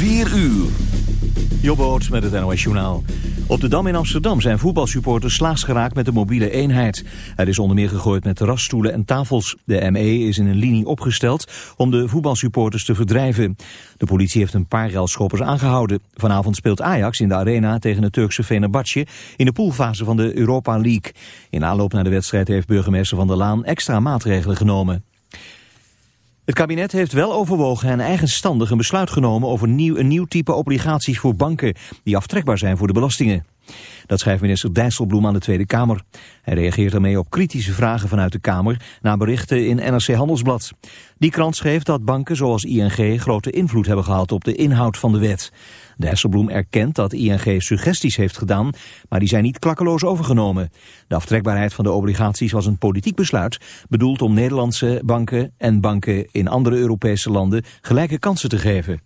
4 uur. Jobboot met het NOS Journaal. Op de Dam in Amsterdam zijn voetbalsupporters slaags geraakt met de mobiele eenheid. Het is onder meer gegooid met terrasstoelen en tafels. De ME is in een linie opgesteld om de voetbalsupporters te verdrijven. De politie heeft een paar relschoppers aangehouden. Vanavond speelt Ajax in de arena tegen het Turkse Fenerbahce in de poolfase van de Europa League. In aanloop naar de wedstrijd heeft burgemeester Van der Laan extra maatregelen genomen. Het kabinet heeft wel overwogen en eigenstandig een besluit genomen over nieuw, een nieuw type obligaties voor banken die aftrekbaar zijn voor de belastingen. Dat schrijft minister Dijsselbloem aan de Tweede Kamer. Hij reageert daarmee op kritische vragen vanuit de Kamer na berichten in NRC Handelsblad. Die krant schreef dat banken zoals ING grote invloed hebben gehad op de inhoud van de wet. Dijsselbloem erkent dat ING suggesties heeft gedaan, maar die zijn niet klakkeloos overgenomen. De aftrekbaarheid van de obligaties was een politiek besluit, bedoeld om Nederlandse banken en banken in andere Europese landen gelijke kansen te geven.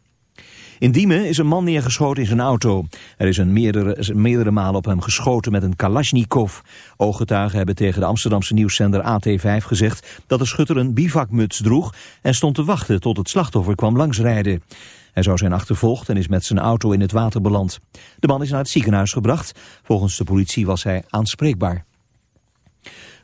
In Diemen is een man neergeschoten in zijn auto. Er is een meerdere, meerdere malen op hem geschoten met een Kalashnikov. Ooggetuigen hebben tegen de Amsterdamse nieuwszender AT5 gezegd... dat de schutter een bivakmuts droeg en stond te wachten tot het slachtoffer kwam langsrijden. Hij zou zijn achtervolgd en is met zijn auto in het water beland. De man is naar het ziekenhuis gebracht. Volgens de politie was hij aanspreekbaar.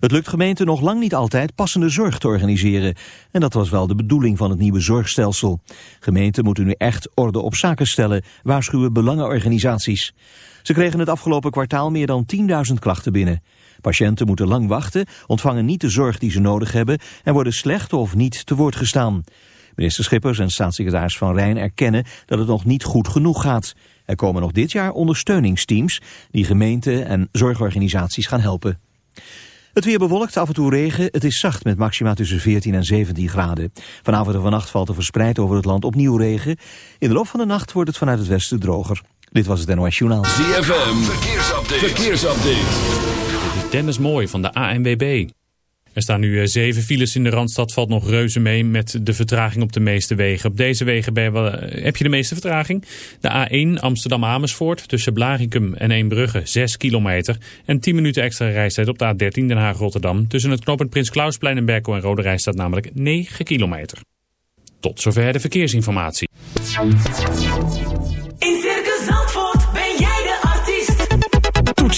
Het lukt gemeenten nog lang niet altijd passende zorg te organiseren. En dat was wel de bedoeling van het nieuwe zorgstelsel. Gemeenten moeten nu echt orde op zaken stellen, waarschuwen belangenorganisaties. Ze kregen het afgelopen kwartaal meer dan 10.000 klachten binnen. Patiënten moeten lang wachten, ontvangen niet de zorg die ze nodig hebben... en worden slecht of niet te woord gestaan. Minister Schippers en staatssecretaris Van Rijn erkennen dat het nog niet goed genoeg gaat. Er komen nog dit jaar ondersteuningsteams die gemeenten en zorgorganisaties gaan helpen. Het weer bewolkt, af en toe regen. Het is zacht met maxima tussen 14 en 17 graden. Vanavond en vannacht valt er verspreid over het land opnieuw regen. In de loop van de nacht wordt het vanuit het westen droger. Dit was het NOS Journaal. ZFM, verkeersupdate. verkeersupdate. Dit is Dennis Mooi van de ANWB. Er staan nu eh, zeven files in de Randstad, valt nog reuze mee met de vertraging op de meeste wegen. Op deze wegen eh, heb je de meeste vertraging. De A1 Amsterdam-Amersfoort tussen Blarikum en Eembrugge 6 kilometer. En 10 minuten extra reistijd op de A13 Den Haag-Rotterdam. Tussen het knooppunt Prins Klausplein en Berkel en Rode staat namelijk 9 kilometer. Tot zover de verkeersinformatie.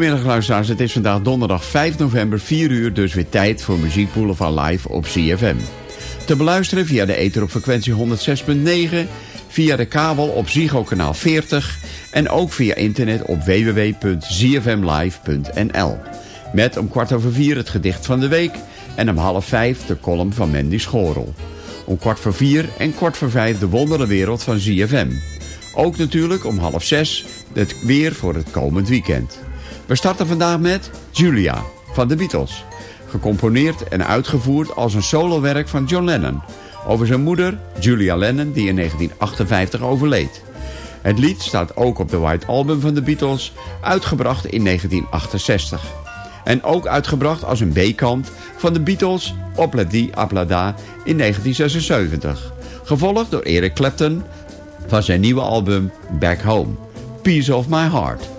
Goedemiddag luisteraars, het is vandaag donderdag 5 november 4 uur, dus weer tijd voor Muziek van Live op CFM. Te beluisteren via de ether op frequentie 106.9, via de kabel op Ziggo kanaal 40 en ook via internet op www.zfmlive.nl. Met om kwart over vier het gedicht van de week en om half vijf de column van Mandy Schorel. Om kwart voor vier en kwart voor vijf de wonderenwereld van ZFM. Ook natuurlijk om half zes het weer voor het komend weekend. We starten vandaag met Julia van de Beatles. Gecomponeerd en uitgevoerd als een solowerk van John Lennon. Over zijn moeder, Julia Lennon, die in 1958 overleed. Het lied staat ook op de White Album van de Beatles, uitgebracht in 1968. En ook uitgebracht als een B-kant van de Beatles Opladi Aplada in 1976. Gevolgd door Eric Clapton van zijn nieuwe album Back Home, Piece of My Heart.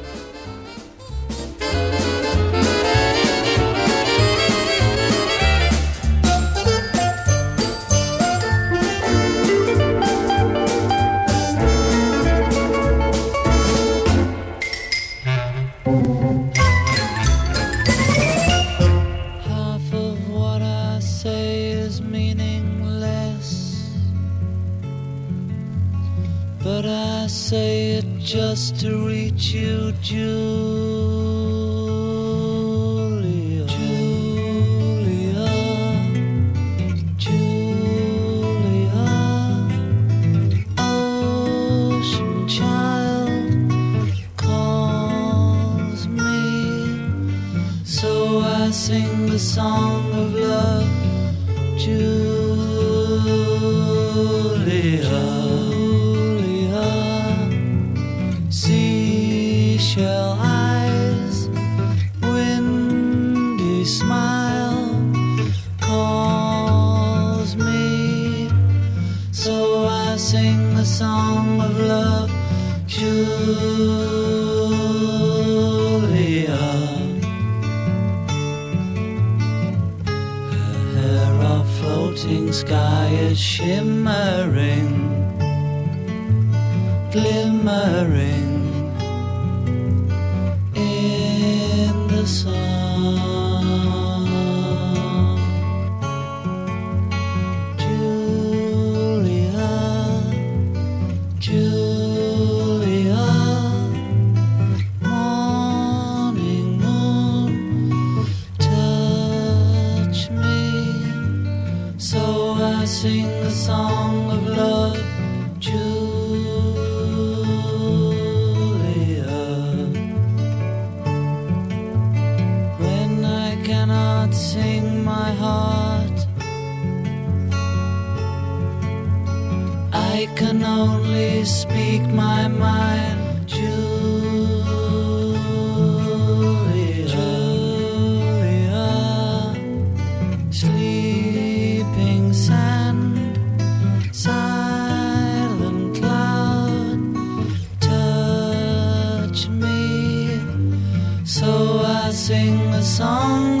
song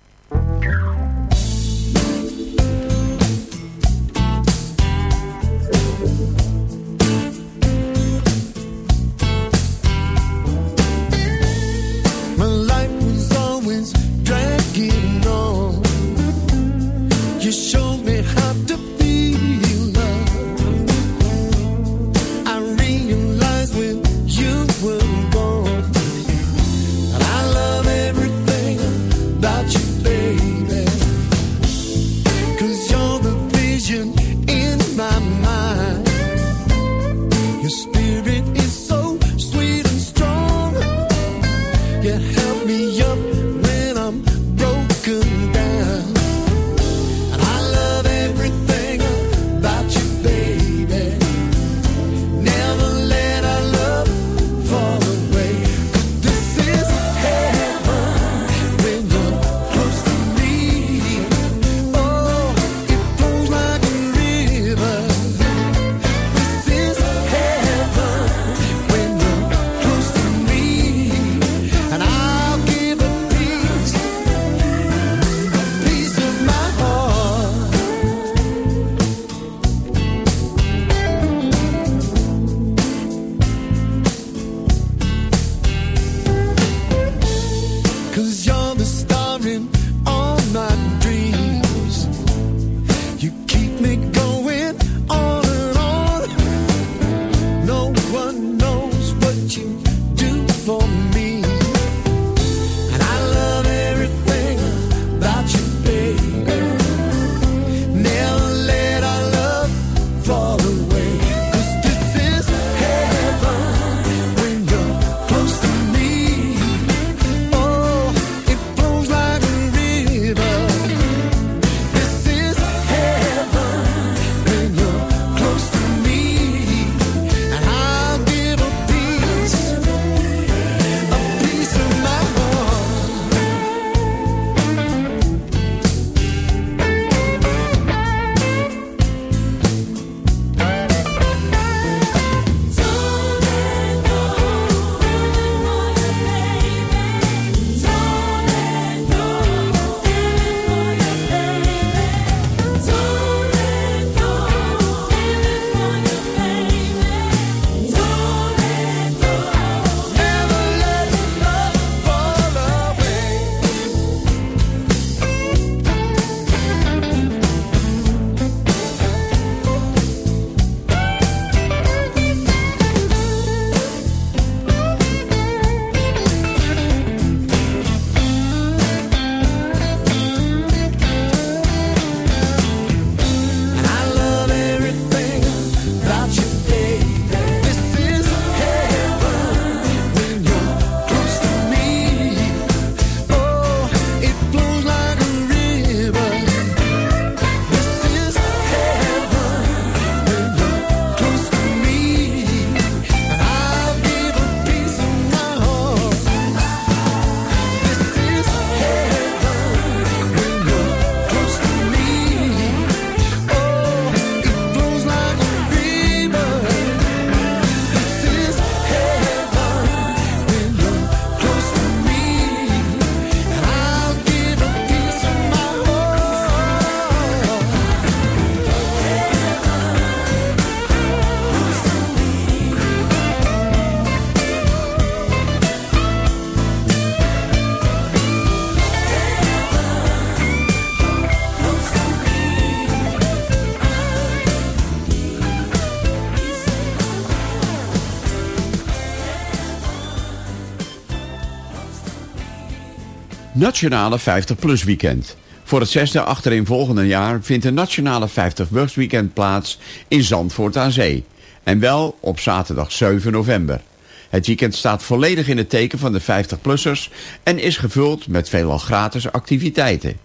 Nationale 50PLUS Weekend. Voor het zesde achtereenvolgende jaar vindt de Nationale 50PLUS Weekend plaats in Zandvoort aan Zee. En wel op zaterdag 7 november. Het weekend staat volledig in het teken van de 50-plussers... en is gevuld met veelal gratis activiteiten.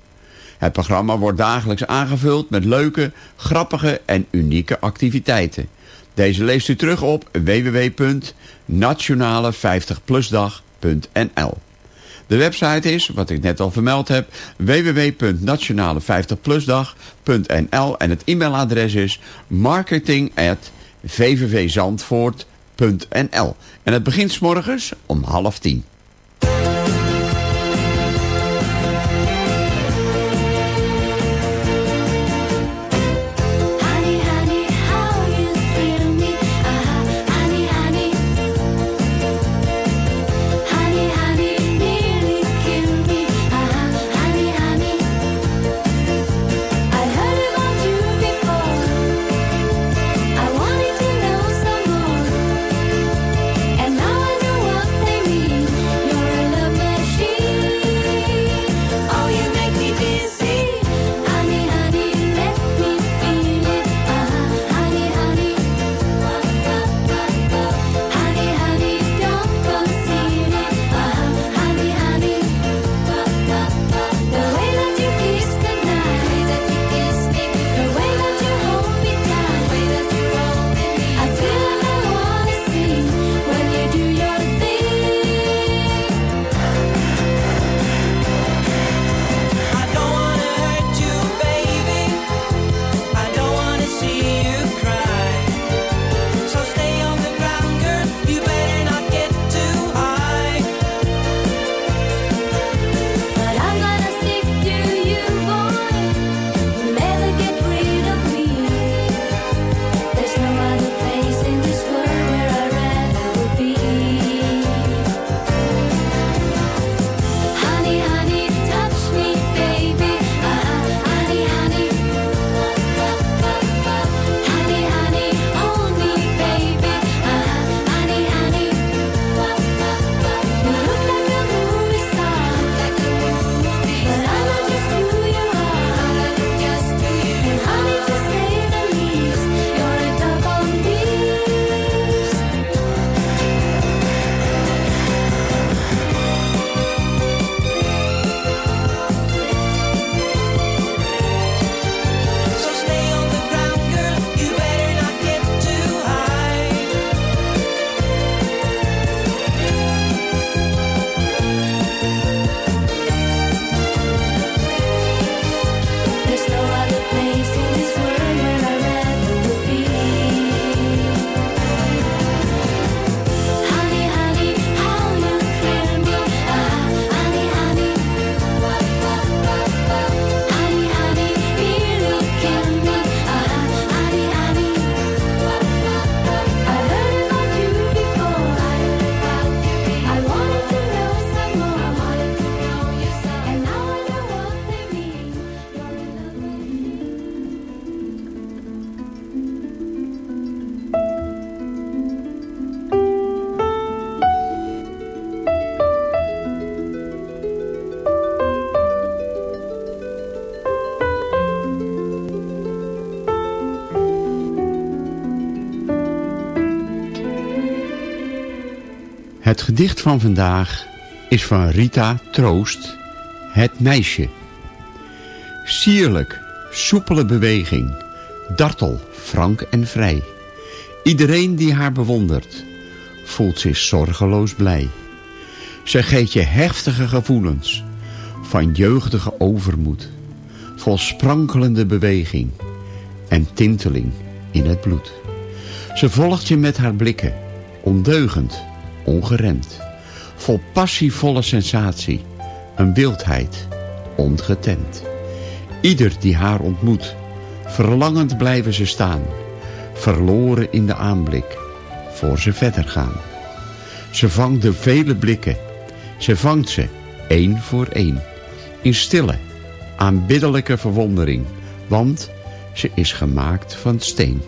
Het programma wordt dagelijks aangevuld met leuke, grappige en unieke activiteiten. Deze leest u terug op www.nationale50plusdag.nl De website is, wat ik net al vermeld heb, www.nationale50plusdag.nl en het e-mailadres is marketing@vvvzandvoort.nl En het begint 's morgens om half tien. Gedicht van vandaag is van Rita Troost, Het Meisje. Sierlijk, soepele beweging, dartel, frank en vrij. Iedereen die haar bewondert, voelt zich zorgeloos blij. Ze geeft je heftige gevoelens van jeugdige overmoed, vol sprankelende beweging en tinteling in het bloed. Ze volgt je met haar blikken, ondeugend, ongeremd, vol passievolle sensatie, een wildheid, ongetemd. Ieder die haar ontmoet, verlangend blijven ze staan, verloren in de aanblik, voor ze verder gaan. Ze vangt de vele blikken, ze vangt ze, één voor één, in stille, aanbiddelijke verwondering, want ze is gemaakt van steen.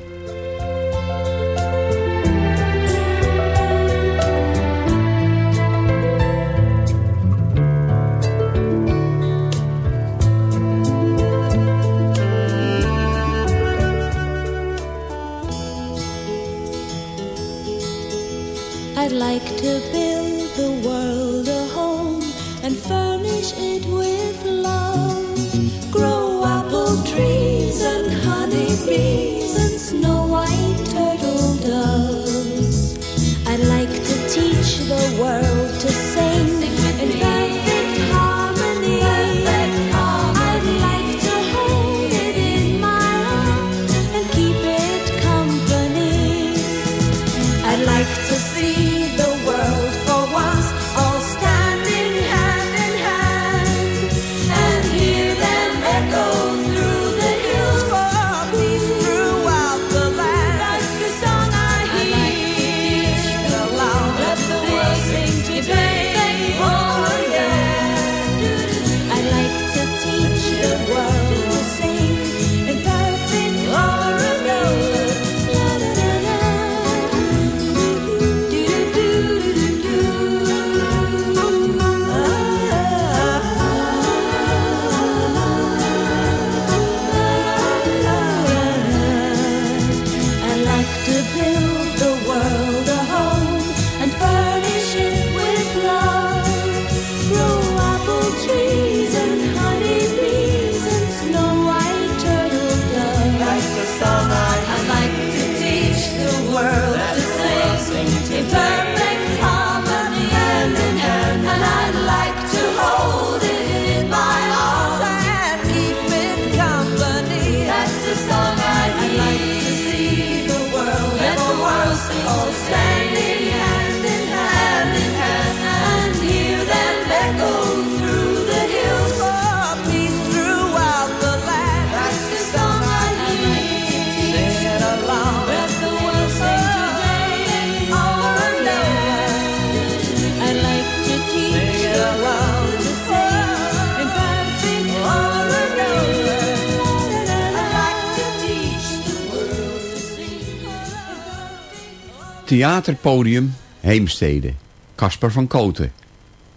Theaterpodium Heemstede. Casper van Koten.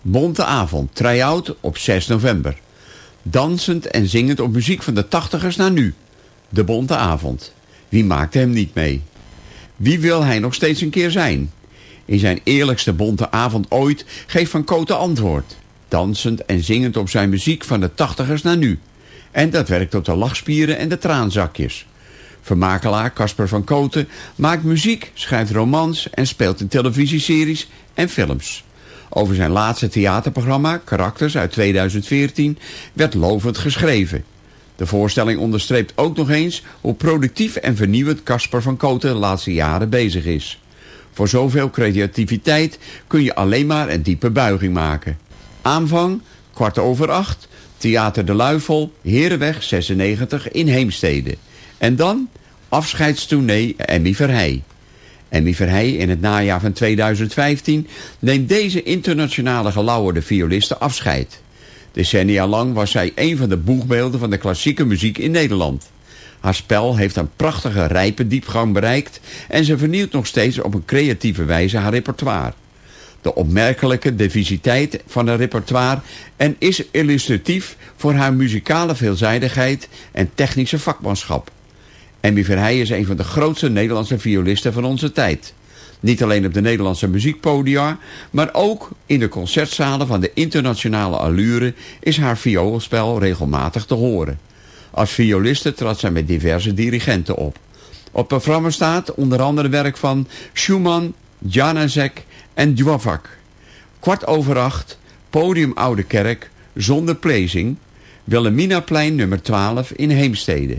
Bonte avond, try-out op 6 november. Dansend en zingend op muziek van de tachtigers naar nu. De Bonte avond. Wie maakte hem niet mee? Wie wil hij nog steeds een keer zijn? In zijn eerlijkste bonte avond ooit geeft Van Koten antwoord. Dansend en zingend op zijn muziek van de tachtigers naar nu. En dat werkt op de lachspieren en de traanzakjes. Vermakelaar Casper van Koten maakt muziek, schrijft romans en speelt in televisieseries en films. Over zijn laatste theaterprogramma, Karakters uit 2014, werd lovend geschreven. De voorstelling onderstreept ook nog eens hoe productief en vernieuwend Casper van Koten de laatste jaren bezig is. Voor zoveel creativiteit kun je alleen maar een diepe buiging maken. Aanvang, kwart over acht, Theater de Luifel, Herenweg 96 in Heemstede. En dan afscheidstournee Emmy Verheij. Emmy Verheij in het najaar van 2015 neemt deze internationale gelauwerde violiste afscheid. Decennia lang was zij een van de boegbeelden van de klassieke muziek in Nederland. Haar spel heeft een prachtige rijpe diepgang bereikt... en ze vernieuwt nog steeds op een creatieve wijze haar repertoire. De opmerkelijke diversiteit van haar repertoire... en is illustratief voor haar muzikale veelzijdigheid en technische vakmanschap. Emmy Verheij is een van de grootste Nederlandse violisten van onze tijd. Niet alleen op de Nederlandse muziekpodia, maar ook in de concertzalen van de internationale allure is haar vioolspel regelmatig te horen. Als violiste trad zij met diverse dirigenten op. Op programma staat onder andere werk van Schumann, Janacek en Dvorak. Kwart over acht, podium Oude Kerk, zonder plezing, Wilhelminaplein nummer 12 in Heemstede.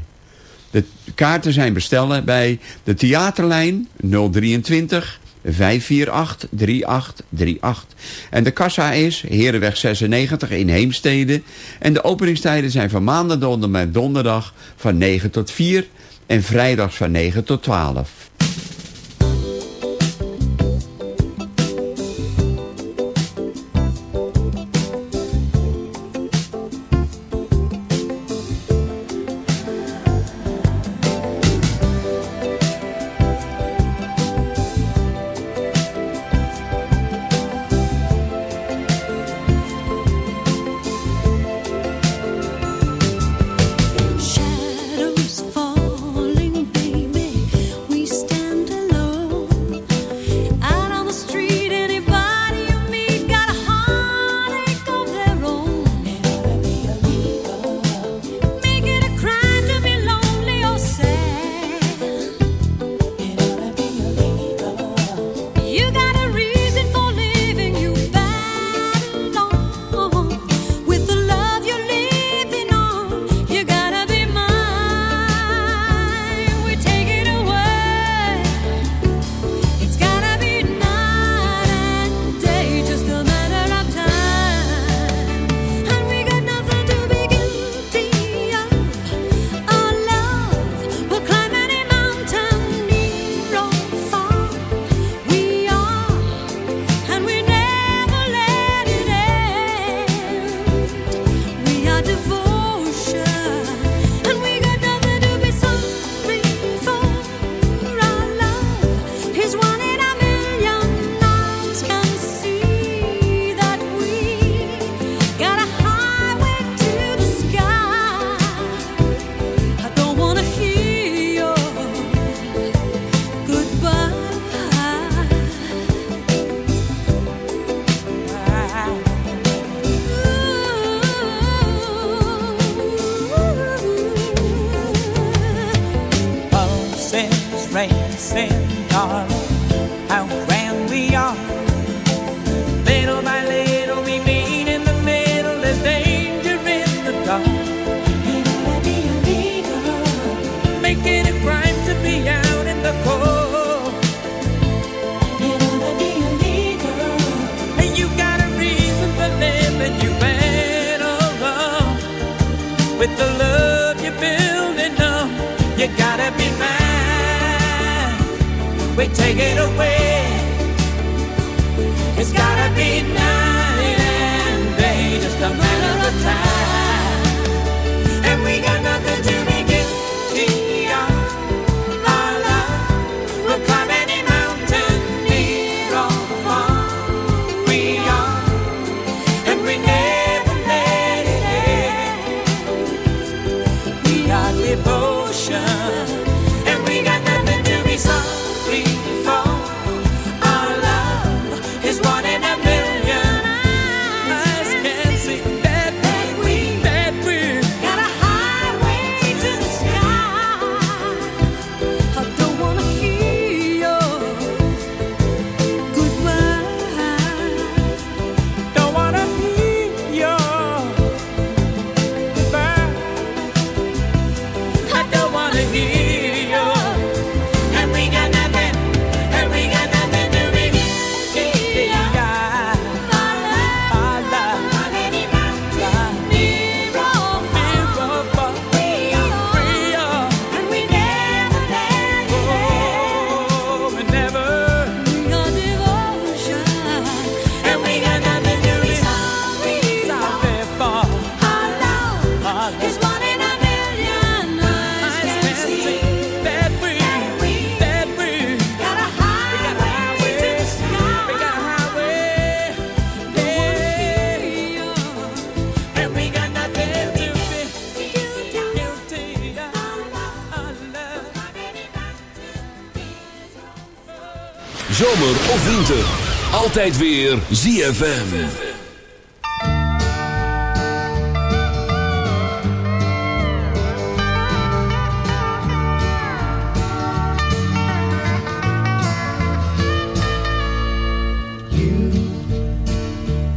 De kaarten zijn bestellen bij de theaterlijn 023 548 3838. En de kassa is Herenweg 96 in Heemstede. En de openingstijden zijn van maandag tot donderdag van 9 tot 4 en vrijdags van 9 tot 12. with the love you're building up. You gotta be mine. We take it away. It's gotta be night and day, just a matter of time. And we got nothing. Zomer of winter. Altijd weer ZFM.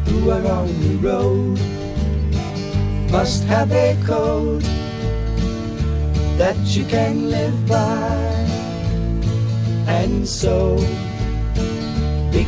who are on the road must have a code that you can live by and so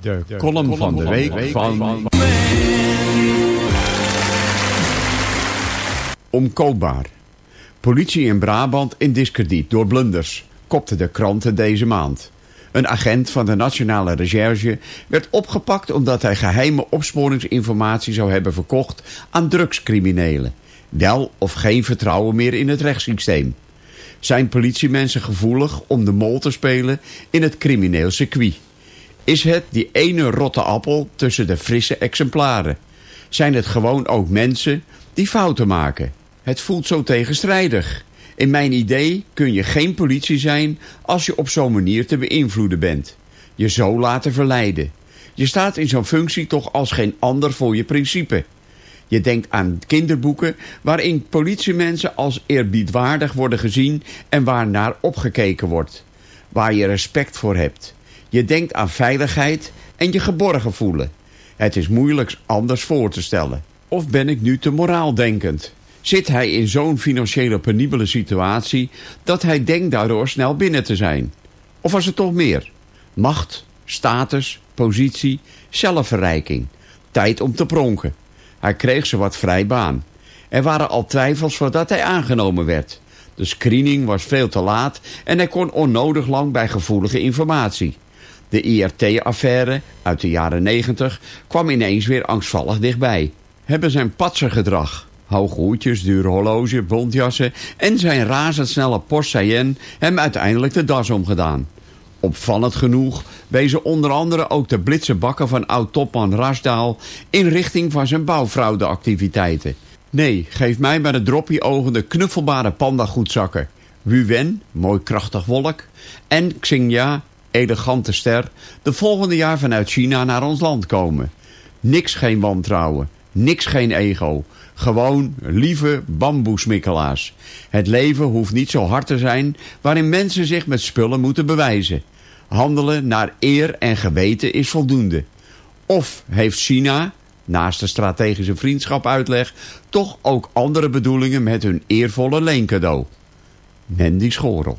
De, column van de week van... Omkoopbaar. Politie in Brabant in discrediet door blunders, kopte de kranten deze maand. Een agent van de Nationale Recherche werd opgepakt omdat hij geheime opsporingsinformatie zou hebben verkocht aan drugscriminelen. Wel of geen vertrouwen meer in het rechtssysteem. Zijn politiemensen gevoelig om de mol te spelen in het crimineel circuit? Is het die ene rotte appel tussen de frisse exemplaren? Zijn het gewoon ook mensen die fouten maken? Het voelt zo tegenstrijdig. In mijn idee kun je geen politie zijn als je op zo'n manier te beïnvloeden bent. Je zo laten verleiden. Je staat in zo'n functie toch als geen ander voor je principe. Je denkt aan kinderboeken waarin politiemensen als eerbiedwaardig worden gezien en waar naar opgekeken wordt. Waar je respect voor hebt. Je denkt aan veiligheid en je geborgen voelen. Het is moeilijk anders voor te stellen. Of ben ik nu te moraaldenkend? Zit hij in zo'n financiële penibele situatie dat hij denkt daardoor snel binnen te zijn? Of was het toch meer? Macht, status, positie, zelfverrijking. Tijd om te pronken. Hij kreeg ze wat vrij baan. Er waren al twijfels voordat hij aangenomen werd. De screening was veel te laat en hij kon onnodig lang bij gevoelige informatie. De IRT-affaire uit de jaren 90 kwam ineens weer angstvallig dichtbij. Hebben zijn patsergedrag, hoge hoedjes, dure horloge, bontjassen en zijn razendsnelle Porsche Cayenne hem uiteindelijk de das omgedaan. Opvallend genoeg wezen onder andere ook de blitse bakken van oud-topman Rasdaal in richting van zijn bouwfraudeactiviteiten. Nee, geef mij maar de droppie-ogende knuffelbare pandagoedzakken. Wen, mooi krachtig wolk, en Xingya, elegante ster, de volgende jaar vanuit China naar ons land komen. Niks geen wantrouwen, niks geen ego. Gewoon lieve bamboesmikkelaars. Het leven hoeft niet zo hard te zijn waarin mensen zich met spullen moeten bewijzen. Handelen naar eer en geweten is voldoende. Of heeft China, naast de strategische vriendschap uitleg, toch ook andere bedoelingen met hun eervolle leencadeau. Mandy Schorel.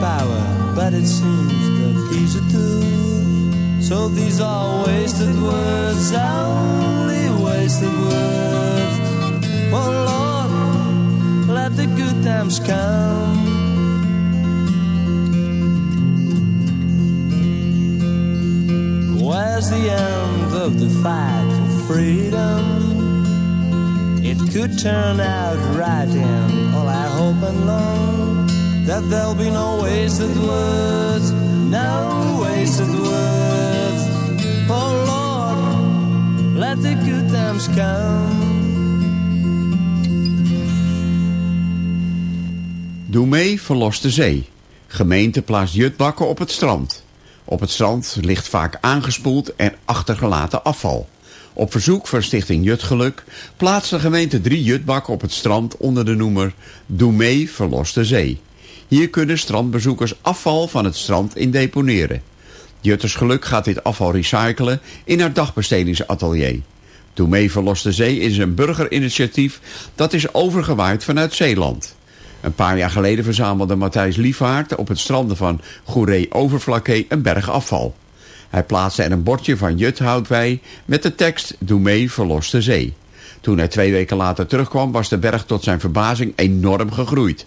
Power, but it seems that he's a tool. So these are wasted words, only wasted words. Oh Lord, let the good times come. Where's the end of the fight for freedom? It could turn out right, and all I hope and long that there'll be no wasted words, no wasted words. Oh Lord, let the good times come. Doe mee, verlost de zee. Gemeente plaatst jutbakken op het strand. Op het strand ligt vaak aangespoeld en achtergelaten afval. Op verzoek van Stichting Jutgeluk plaatst de gemeente drie jutbakken op het strand onder de noemer Doe mee, verlost de zee. Hier kunnen strandbezoekers afval van het strand in deponeren. Juttersgeluk gaat dit afval recyclen in haar dagbestedingsatelier. Doe mee, verlost de zee is een burgerinitiatief dat is overgewaaid vanuit Zeeland. Een paar jaar geleden verzamelde Matthijs Liefhaard op het stranden van Goeree-Overflakkee een berg afval. Hij plaatste er een bordje van Juthout bij met de tekst Doe mee, verlos de zee. Toen hij twee weken later terugkwam was de berg tot zijn verbazing enorm gegroeid.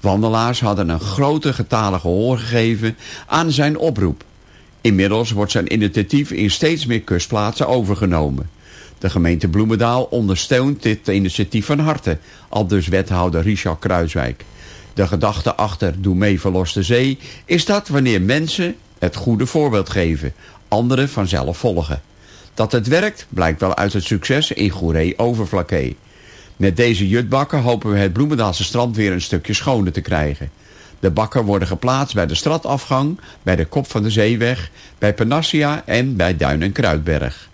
Wandelaars hadden een grote getale gehoor gegeven aan zijn oproep. Inmiddels wordt zijn initiatief in steeds meer kustplaatsen overgenomen. De gemeente Bloemendaal ondersteunt dit initiatief van harte, al dus wethouder Richard Kruiswijk. De gedachte achter Doe mee verlos de zee is dat wanneer mensen het goede voorbeeld geven, anderen vanzelf volgen. Dat het werkt blijkt wel uit het succes in Goeree Overflakkee. Met deze jutbakken hopen we het Bloemendaalse strand weer een stukje schoner te krijgen. De bakken worden geplaatst bij de stradafgang, bij de kop van de zeeweg, bij Panassia en bij Duin en Kruidberg.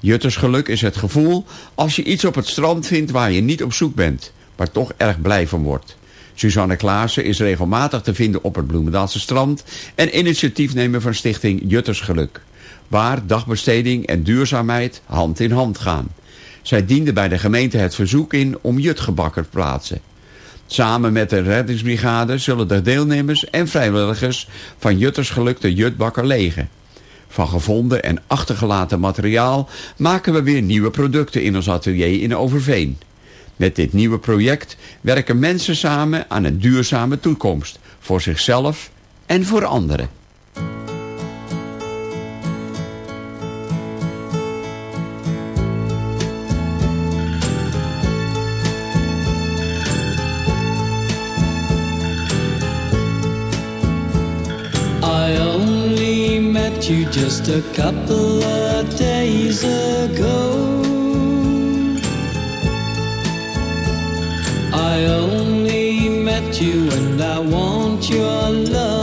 Juttersgeluk is het gevoel als je iets op het strand vindt waar je niet op zoek bent, maar toch erg blij van wordt. Suzanne Klaassen is regelmatig te vinden op het Bloemendaalse strand en initiatiefnemer van stichting Juttersgeluk, waar dagbesteding en duurzaamheid hand in hand gaan. Zij diende bij de gemeente het verzoek in om jutgebakken te plaatsen. Samen met de reddingsbrigade zullen de deelnemers en vrijwilligers van Juttersgeluk de jutbakken legen. Van gevonden en achtergelaten materiaal maken we weer nieuwe producten in ons atelier in Overveen. Met dit nieuwe project werken mensen samen aan een duurzame toekomst. Voor zichzelf en voor anderen. Just a couple of days ago. I only met you and I want your love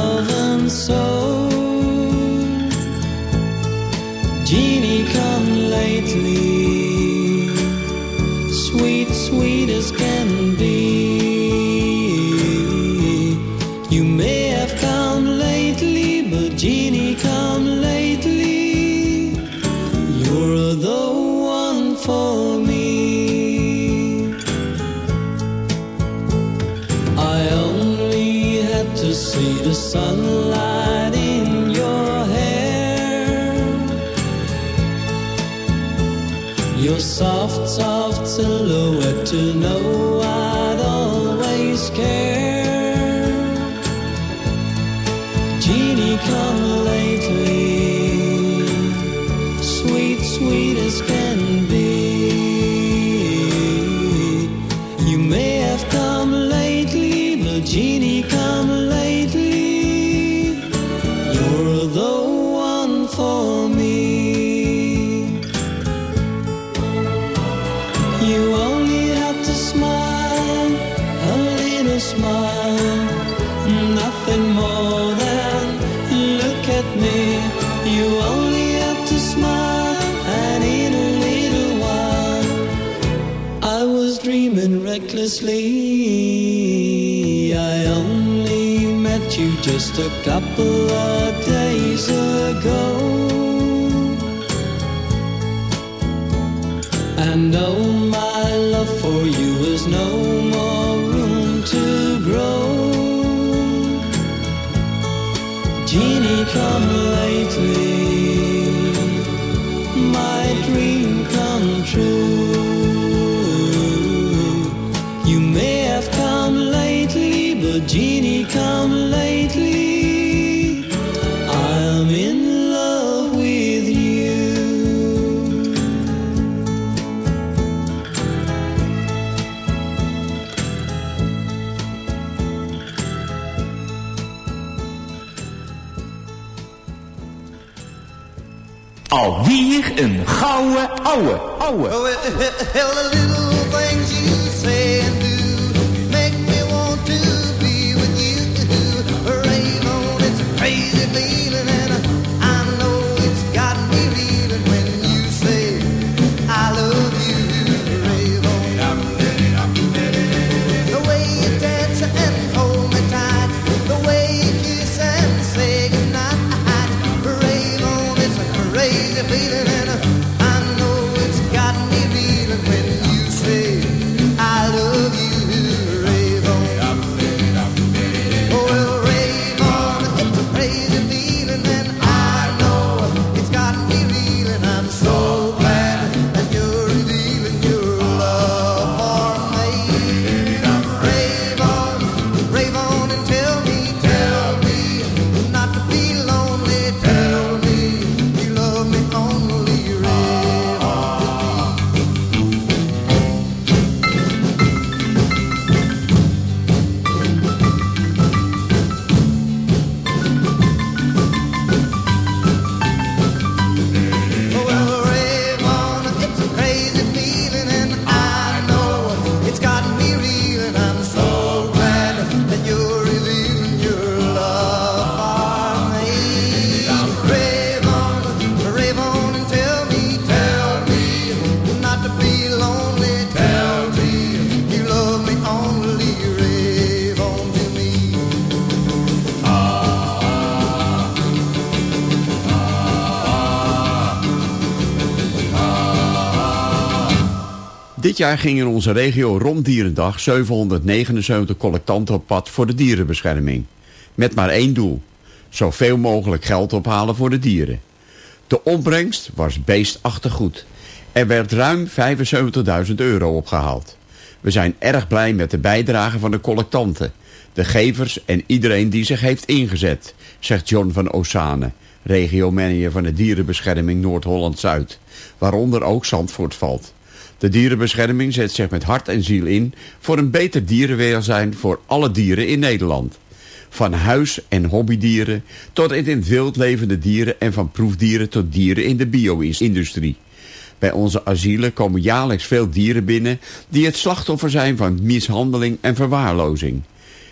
just a couple of days ago. And oh, my love for you is no more room to grow. Jeannie, come een gouden ouwe, ouwe. Dit jaar ging in onze regio rond Dierendag 779 collectanten op pad voor de dierenbescherming. Met maar één doel. Zoveel mogelijk geld ophalen voor de dieren. De opbrengst was beestachtig goed. Er werd ruim 75.000 euro opgehaald. We zijn erg blij met de bijdrage van de collectanten, de gevers en iedereen die zich heeft ingezet, zegt John van Osane, regiomanager van de dierenbescherming Noord-Holland-Zuid, waaronder ook Zandvoort valt. De dierenbescherming zet zich met hart en ziel in voor een beter dierenwelzijn voor alle dieren in Nederland. Van huis- en hobbydieren tot in het wild levende dieren en van proefdieren tot dieren in de bio-industrie. Bij onze asielen komen jaarlijks veel dieren binnen die het slachtoffer zijn van mishandeling en verwaarlozing.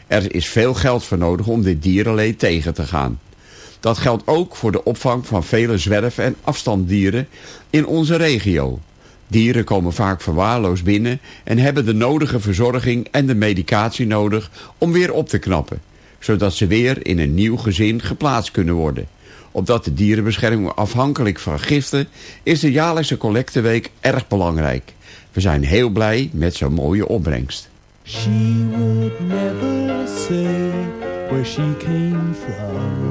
Er is veel geld voor nodig om dit dierenleed tegen te gaan. Dat geldt ook voor de opvang van vele zwerf- en afstanddieren in onze regio. Dieren komen vaak verwaarloosd binnen en hebben de nodige verzorging en de medicatie nodig om weer op te knappen, zodat ze weer in een nieuw gezin geplaatst kunnen worden. Opdat de dierenbescherming afhankelijk van giften is de jaarlijkse collecteweek erg belangrijk. We zijn heel blij met zo'n mooie opbrengst. She would never say where she came from.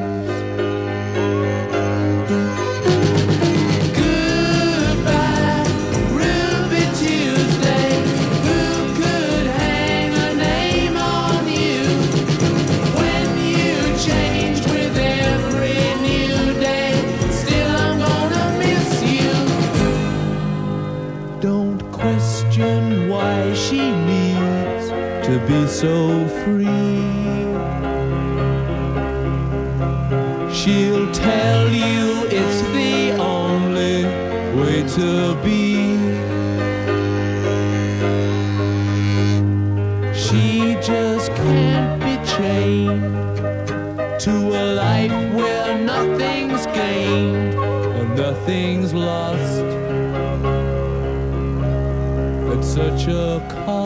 So free. She'll tell you it's the only way to be. She just can't be chained to a life where nothing's gained and nothing's lost It's such a cost.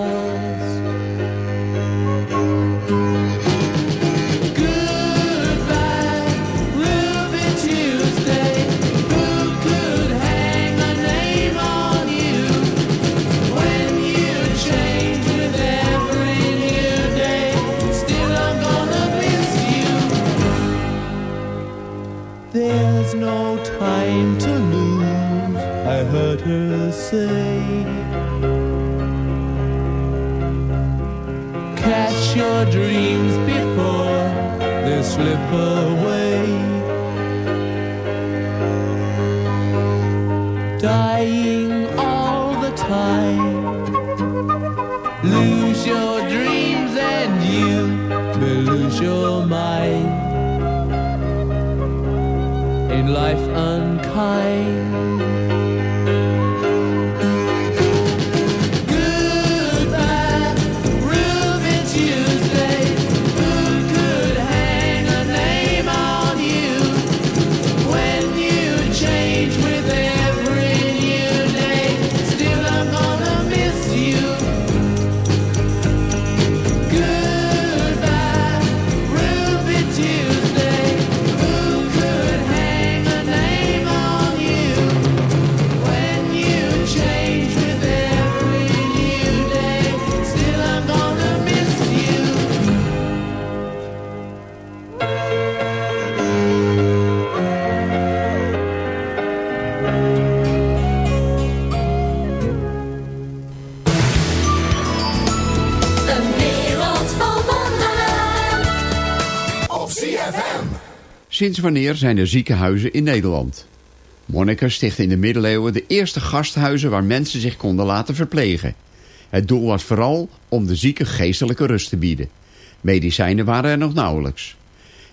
Sinds wanneer zijn er ziekenhuizen in Nederland? Monniken stichtte in de middeleeuwen de eerste gasthuizen waar mensen zich konden laten verplegen. Het doel was vooral om de zieken geestelijke rust te bieden. Medicijnen waren er nog nauwelijks.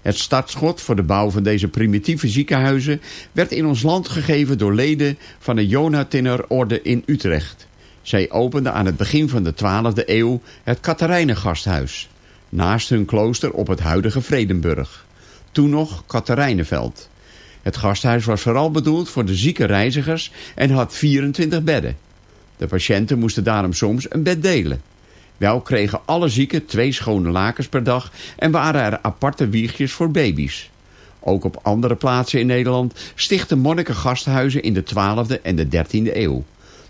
Het startschot voor de bouw van deze primitieve ziekenhuizen werd in ons land gegeven door leden van de Jonathanerorde in Utrecht. Zij openden aan het begin van de 12e eeuw het Katharijnengasthuis. Naast hun klooster op het huidige Vredenburg. Toen nog Katharijnenveld. Het gasthuis was vooral bedoeld voor de zieke reizigers en had 24 bedden. De patiënten moesten daarom soms een bed delen. Wel kregen alle zieken twee schone lakens per dag en waren er aparte wiegjes voor baby's. Ook op andere plaatsen in Nederland stichten monniken gasthuizen in de 12e en de 13e eeuw.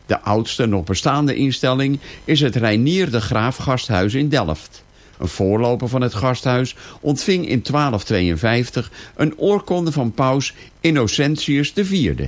De oudste nog bestaande instelling is het Reinier de Graaf Gasthuis in Delft. Een voorloper van het gasthuis ontving in 1252 een oorkonde van paus Innocentius IV.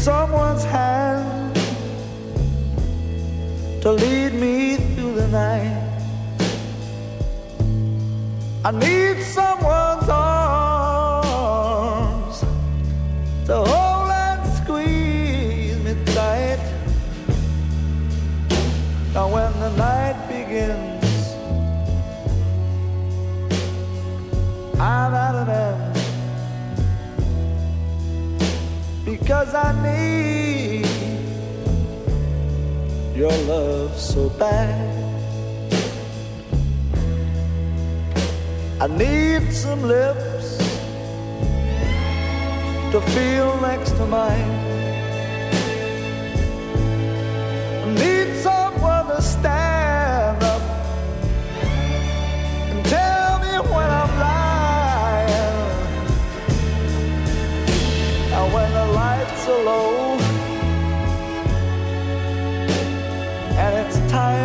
Someone's hand to lead me through the night. I need someone's arms because I need your love so bad. I need some lips to feel next to mine.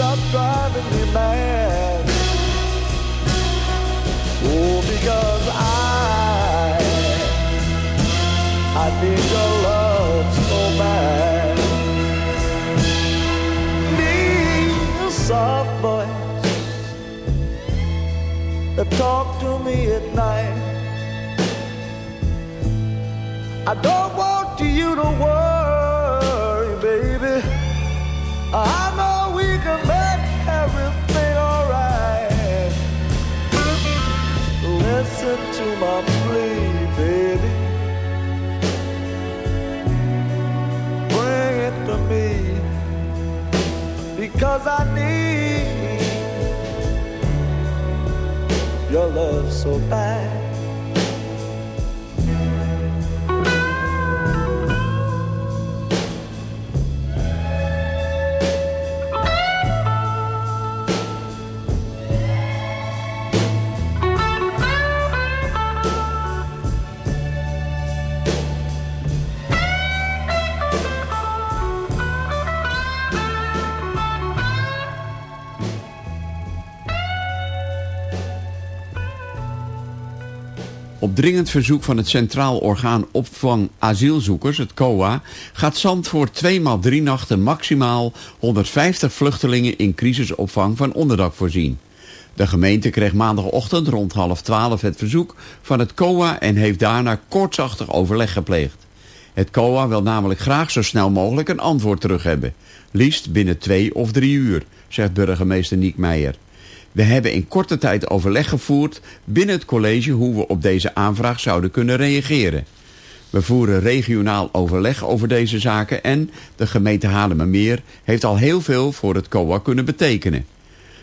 Stop driving me mad. Oh, because dringend verzoek van het Centraal Orgaan Opvang Asielzoekers, het COA, gaat Zandvoort tweemaal drie nachten maximaal 150 vluchtelingen in crisisopvang van onderdak voorzien. De gemeente kreeg maandagochtend rond half twaalf het verzoek van het COA en heeft daarna koortsachtig overleg gepleegd. Het COA wil namelijk graag zo snel mogelijk een antwoord terug hebben. Liefst binnen twee of drie uur, zegt burgemeester Niek Meijer. We hebben in korte tijd overleg gevoerd binnen het college hoe we op deze aanvraag zouden kunnen reageren. We voeren regionaal overleg over deze zaken en de gemeente Haarlemmermeer heeft al heel veel voor het COA kunnen betekenen.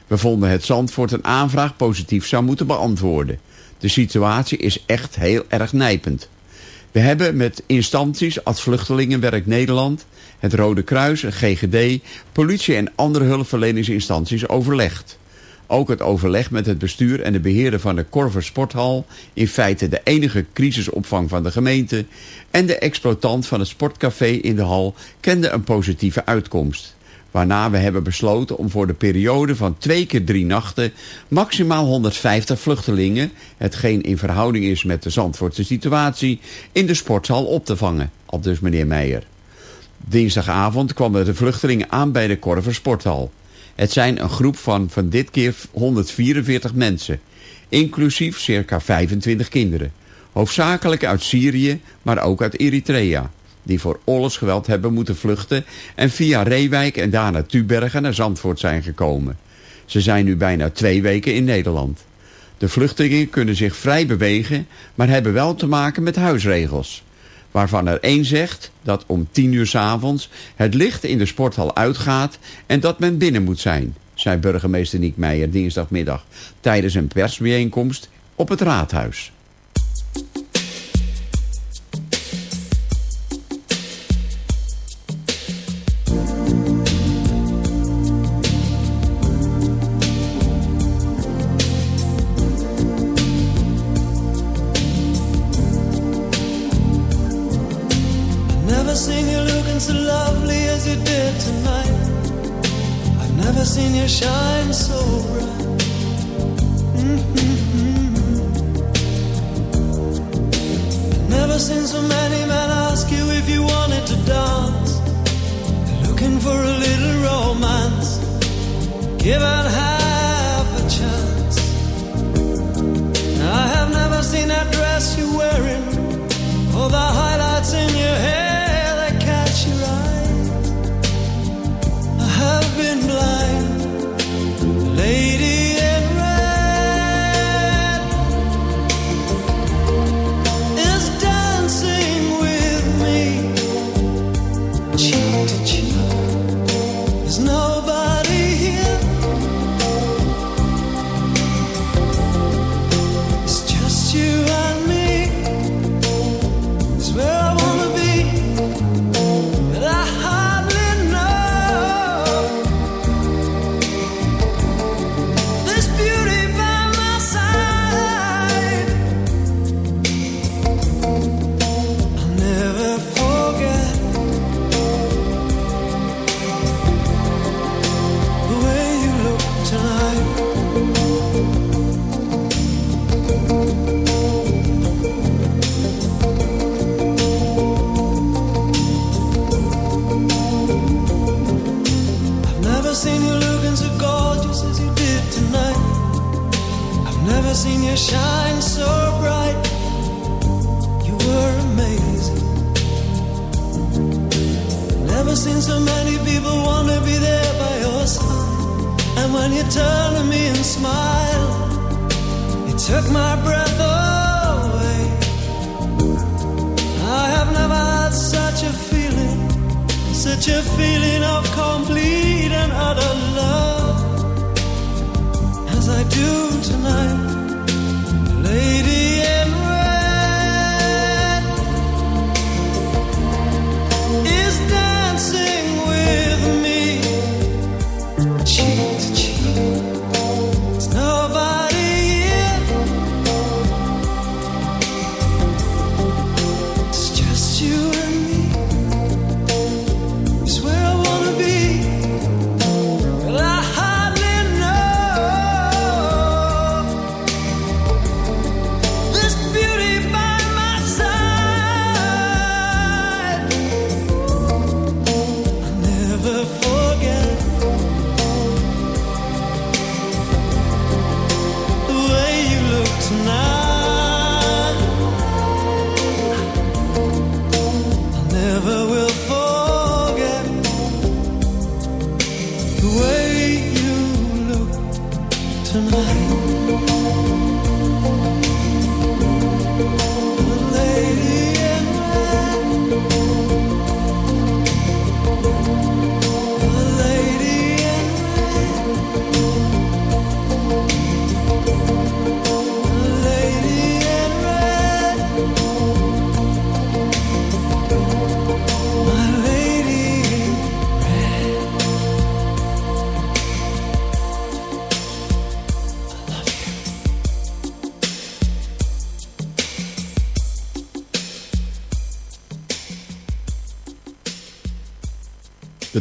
We vonden het Zandvoort een aanvraag positief zou moeten beantwoorden. De situatie is echt heel erg nijpend. We hebben met instanties als Vluchtelingenwerk Nederland, het Rode Kruis, GGD, politie en andere hulpverleningsinstanties overlegd. Ook het overleg met het bestuur en de beheerder van de Korver Sporthal, in feite de enige crisisopvang van de gemeente, en de exploitant van het sportcafé in de hal kende een positieve uitkomst. Waarna we hebben besloten om voor de periode van twee keer drie nachten maximaal 150 vluchtelingen, hetgeen in verhouding is met de Zandvoortse situatie, in de sporthal op te vangen, al dus meneer Meijer. Dinsdagavond kwamen de vluchtelingen aan bij de Korver Sporthal. Het zijn een groep van van dit keer 144 mensen, inclusief circa 25 kinderen. Hoofdzakelijk uit Syrië, maar ook uit Eritrea, die voor oorlogsgeweld hebben moeten vluchten en via Reewijk en daarna Tubergen naar Zandvoort zijn gekomen. Ze zijn nu bijna twee weken in Nederland. De vluchtelingen kunnen zich vrij bewegen, maar hebben wel te maken met huisregels. Waarvan er één zegt dat om tien uur 's avonds het licht in de sporthal uitgaat en dat men binnen moet zijn, zei burgemeester Niek Meijer dinsdagmiddag tijdens een persbijeenkomst op het raadhuis.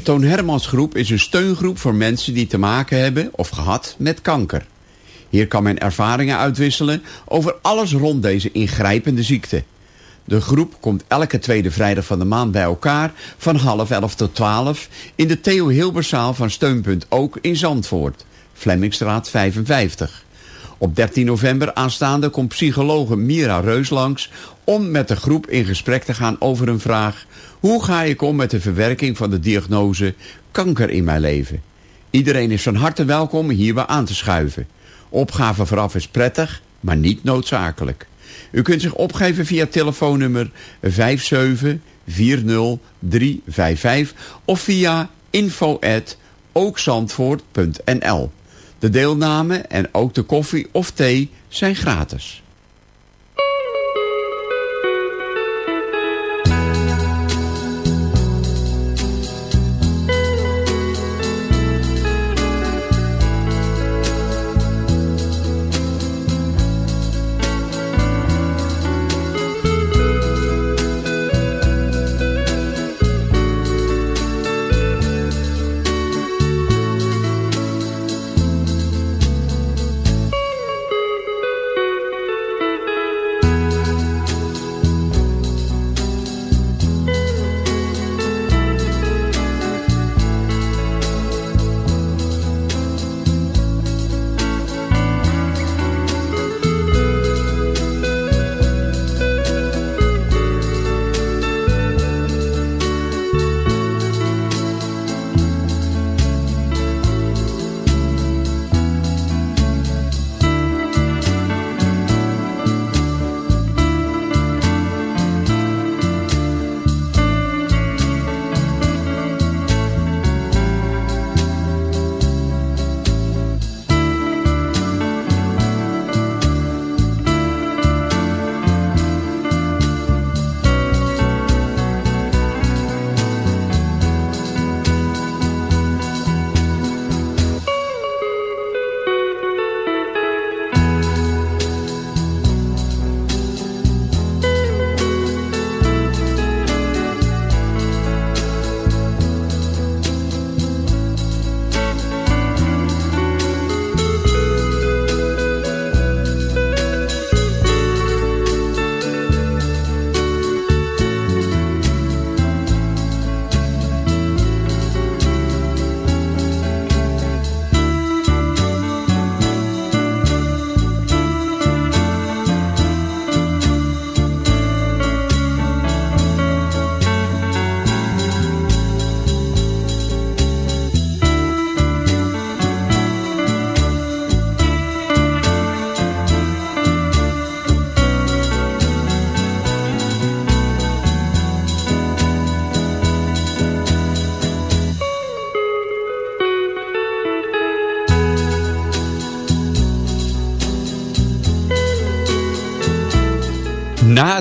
Toon Hermans Groep is een steungroep voor mensen die te maken hebben of gehad met kanker. Hier kan men ervaringen uitwisselen over alles rond deze ingrijpende ziekte. De groep komt elke tweede vrijdag van de maand bij elkaar van half elf tot twaalf in de Theo Hilberzaal van Steunpunt Ook in Zandvoort, Flemmingstraat 55. Op 13 november aanstaande komt psychologe Mira Reus langs om met de groep in gesprek te gaan over een vraag... hoe ga ik om met de verwerking van de diagnose kanker in mijn leven? Iedereen is van harte welkom hierbij aan te schuiven. Opgave vooraf is prettig, maar niet noodzakelijk. U kunt zich opgeven via telefoonnummer 5740355 of via info@ookzandvoort.nl. De deelname en ook de koffie of thee zijn gratis.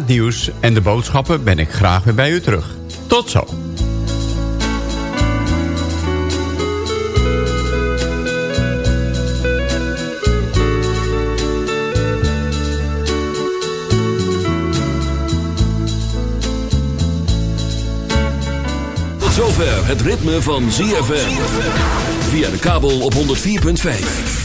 Nieuws en de boodschappen ben ik graag weer bij u terug. Tot zo. Tot zover het ritme van ZFM. Via de kabel op 104.5.